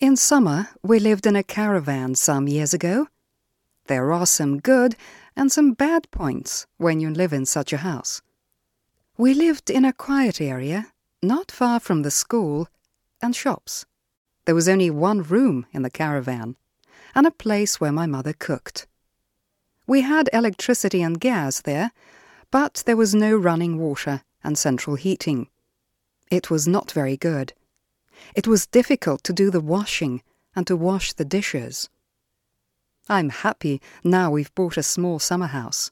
In summer, we lived in a caravan some years ago. There are some good and some bad points when you live in such a house. We lived in a quiet area, not far from the school and shops. There was only one room in the caravan, and a place where my mother cooked. We had electricity and gas there, but there was no running water and central heating. It was not very good. It was difficult to do the washing and to wash the dishes. I'm happy now we've bought a small summer house.